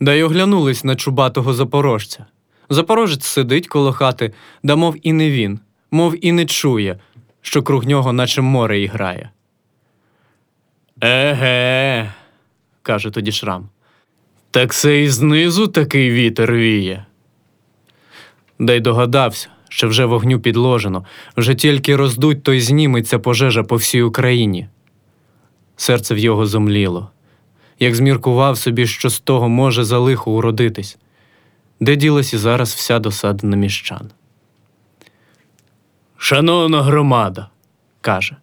Да й оглянулись на чубатого запорожця. Запорожець сидить коло хати, да мов і не він, мов і не чує, що круг нього, наче море іграє. Еге, каже тоді Шрам. Так це і знизу такий вітер віє. Да й догадався, що вже вогню підложено, вже тільки роздуть, то й зніметься пожежа по всій Україні. Серце в його зомліло, як зміркував собі, що з того може за лихо уродитись, де ділась і зараз вся досада на міщан. Шановна громада, каже,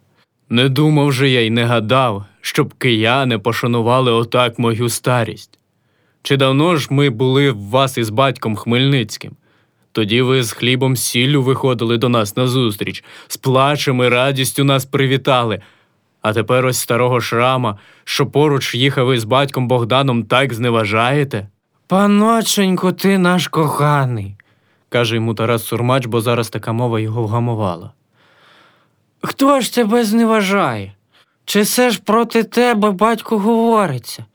не думав же я й не гадав, щоб кияни пошанували отак мою старість. Чи давно ж ми були в вас із батьком Хмельницьким? Тоді ви з хлібом сіллю виходили до нас назустріч, з плачем і радістю нас привітали. А тепер ось старого шрама, що поруч їхав із батьком Богданом, так зневажаєте? Паноченько, ти наш коханий, каже йому Тарас Сурмач, бо зараз така мова його вгамувала. Хто ж тебе зневажає? Чи все ж проти тебе батько говориться?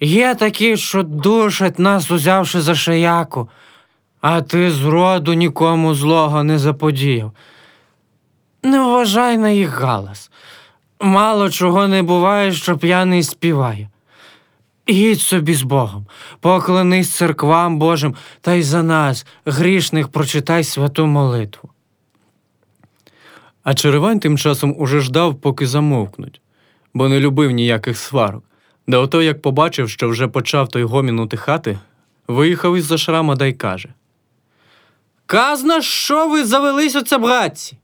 Є такі, що душать нас, узявши за шияку, а ти зроду нікому злого не заподіяв. Не вважай на їх галас. Мало чого не буває, що п'яний співає. Їдь собі з Богом, поклонись церквам Божим та й за нас, грішних, прочитай святу молитву. А Черевань тим часом уже ждав, поки замовкнуть, бо не любив ніяких сварок. Да ото як побачив, що вже почав той гомін утихати, виїхав із за шрама да й каже: Казна, що ви завелись оце, братці?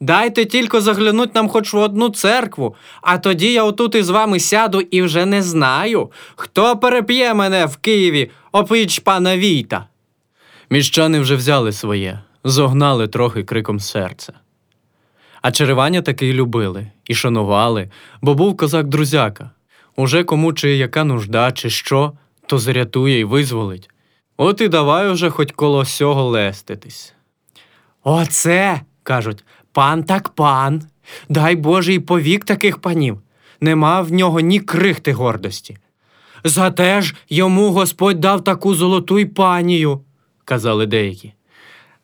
Дайте тільки заглянуть нам хоч в одну церкву, а тоді я отут із вами сяду і вже не знаю, хто переп'є мене в Києві опіч пана Війта. Міщани вже взяли своє, зогнали трохи криком серця. А Череваня таки любили і шанували, бо був козак-друзяка. Уже кому чи яка нужда, чи що, то зарятує й визволить. От і давай уже хоч коло сього леститись. Оце, кажуть, пан так пан. Дай Боже й повік таких панів. Нема в нього ні крихти гордості. Зате ж йому Господь дав таку золоту й панію, казали деякі.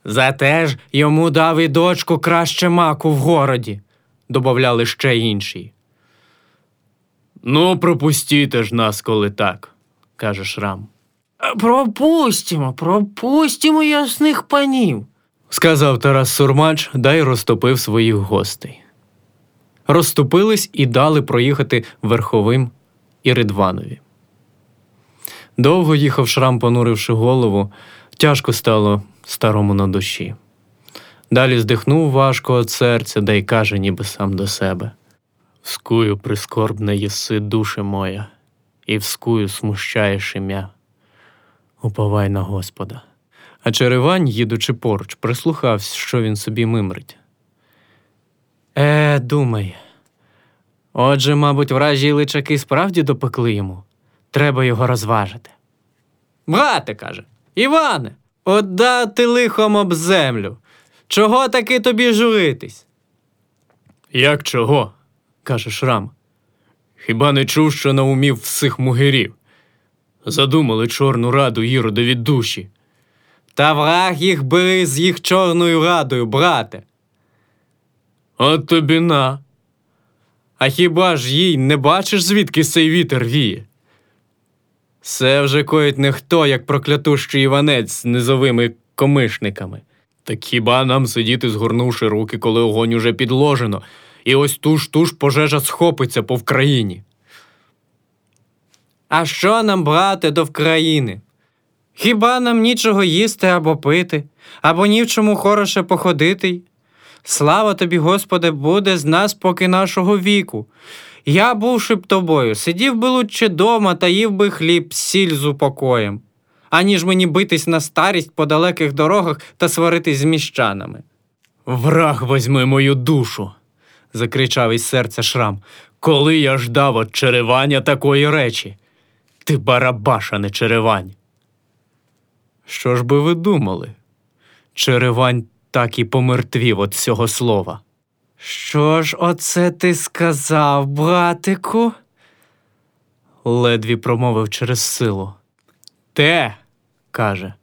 Зате ж йому дав і дочку краще маку в городі, добавляли ще інші. Ну, пропустіте ж нас, коли так, каже Шрам. Пропустимо, пропустимо ясних панів, сказав Тарас Сурмач, да й розтопив своїх гостей. Розступились і дали проїхати Верховим і Ридванові. Довго їхав Шрам, понуривши голову, тяжко стало старому на душі. Далі здихнув важко від серця, да й каже, ніби сам до себе. Вскую прискорбне єси, душе моя, і вскую смущаєш ім'я. Уповай на Господа. А Черевань, їдучи поруч, прислухався, що він собі мимрить. Е, думай. Отже, мабуть, вражі личаки справді допекли йому. Треба його розважити. Брате, каже, Іване, отдати лихом об землю. Чого таки тобі журитись? Як чого? каже Шрам. Хіба не чув, що наумів всіх мугирів? Задумали Чорну раду Іродові душі. Та враг їх бери з їх Чорною радою, брате. От тобі на. А хіба ж їй не бачиш, звідки цей вітер віє? Це вже коїть не хто, як проклятущий Іванець з низовими комишниками. Так хіба нам сидіти, згорнувши руки, коли огонь уже підложено, і ось туж туж пожежа схопиться по Вкраїні. А що нам, брате, до Вкраїни? Хіба нам нічого їсти або пити, або ні в чому хороше походити? й? Слава тобі, Господи, буде з нас поки нашого віку. Я, бувши б тобою, сидів би лучше дома та їв би хліб, сіль з упокоєм, аніж мені битись на старість по далеких дорогах та сваритись з міщанами. Враг возьми мою душу, закричав із серця Шрам. Коли я ждав от черевання такої речі. Ти барабаша, не черевань. Що ж би ви думали? Черевань так і помертвів від цього слова. Що ж оце ти сказав, братику? ледві промовив через силу. те, каже,